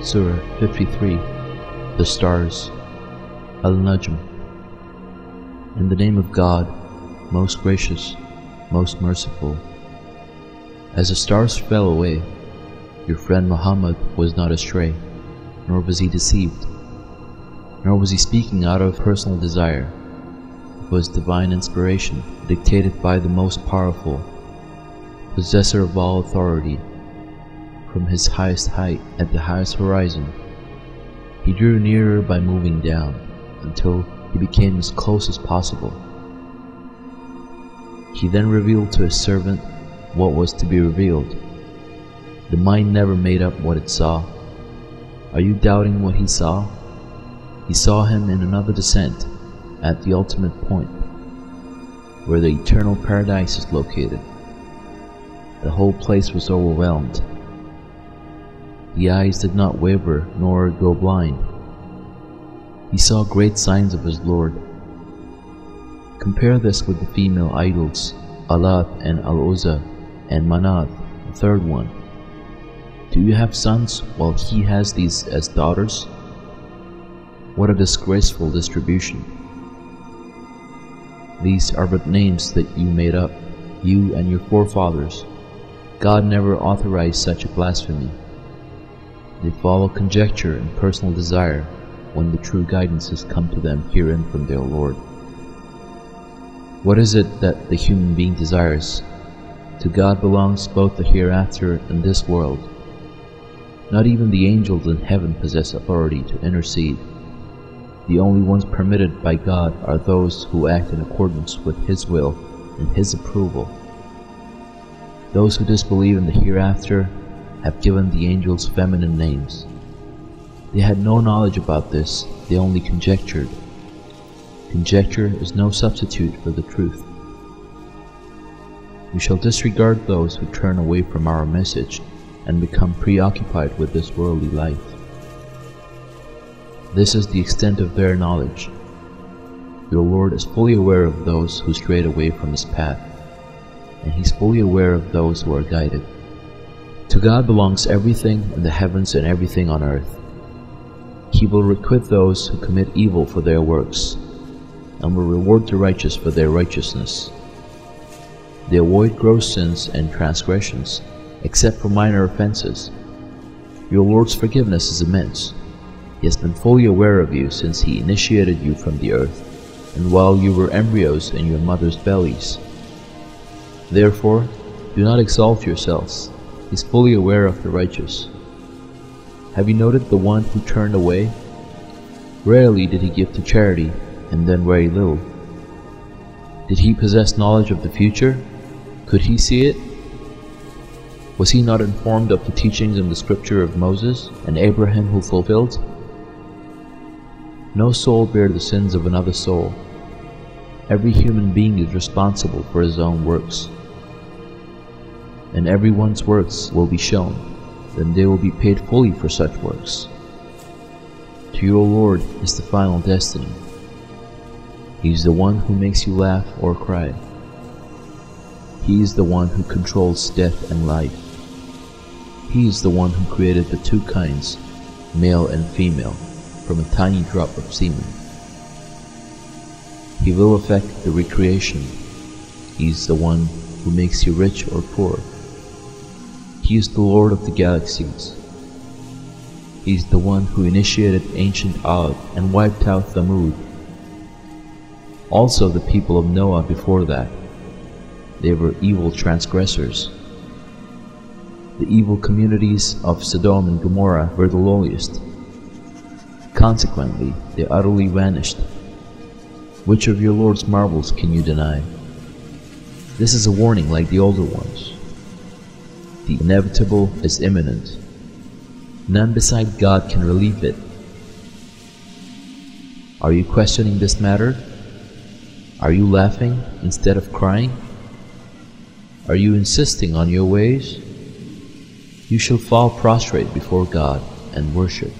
Surah 53 The Stars Al-Najm In the name of God, most gracious, most merciful. As the stars fell away, your friend Muhammad was not astray, nor was he deceived, nor was he speaking out of personal desire. It was divine inspiration, dictated by the most powerful, possessor of all authority, from his highest height at the highest horizon. He drew nearer by moving down, until he became as close as possible. He then revealed to his servant what was to be revealed. The mind never made up what it saw. Are you doubting what he saw? He saw him in another descent, at the ultimate point, where the eternal paradise is located. The whole place was overwhelmed. The eyes did not waver nor go blind. He saw great signs of his Lord. Compare this with the female idols, Alat and Al-Uzza and Manat, the third one. Do you have sons while he has these as daughters? What a disgraceful distribution. These are but names that you made up, you and your forefathers. God never authorized such a blasphemy. They follow conjecture and personal desire when the true guidance has come to them herein from their Lord. What is it that the human being desires? To God belongs both the hereafter and this world. Not even the angels in heaven possess authority to intercede. The only ones permitted by God are those who act in accordance with His will and His approval. Those who disbelieve in the hereafter have given the angels feminine names. They had no knowledge about this, they only conjectured. Conjecture is no substitute for the truth. We shall disregard those who turn away from our message and become preoccupied with this worldly life. This is the extent of their knowledge. Your Lord is fully aware of those who strayed away from His path, and He's fully aware of those who are guided. To God belongs everything in the heavens and everything on earth. He will requite those who commit evil for their works, and will reward the righteous for their righteousness. They avoid gross sins and transgressions, except for minor offenses. Your Lord's forgiveness is immense. He has been fully aware of you since He initiated you from the earth, and while you were embryos in your mother's bellies. Therefore, do not exalt yourselves. Is fully aware of the righteous. Have you noted the one who turned away? Rarely did he give to charity, and then very little. Did he possess knowledge of the future? Could he see it? Was he not informed of the teachings in the scripture of Moses and Abraham who fulfilled? No soul bear the sins of another soul. Every human being is responsible for his own works. And everyone's works will be shown, then they will be paid fully for such works. To your Lord is the final destiny. He is the one who makes you laugh or cry. He is the one who controls death and life. He is the one who created the two kinds, male and female, from a tiny drop of semen. He will effect the recreation. He is the one who makes you rich or poor. He is the Lord of the galaxies. He is the one who initiated ancient Ad and wiped out Thamud. Also the people of Noah before that. They were evil transgressors. The evil communities of Sodom and Gomorrah were the lowliest. Consequently, they utterly vanished. Which of your Lord's marvels can you deny? This is a warning like the older ones. The inevitable is imminent. None beside God can relieve it. Are you questioning this matter? Are you laughing instead of crying? Are you insisting on your ways? You shall fall prostrate before God and worship.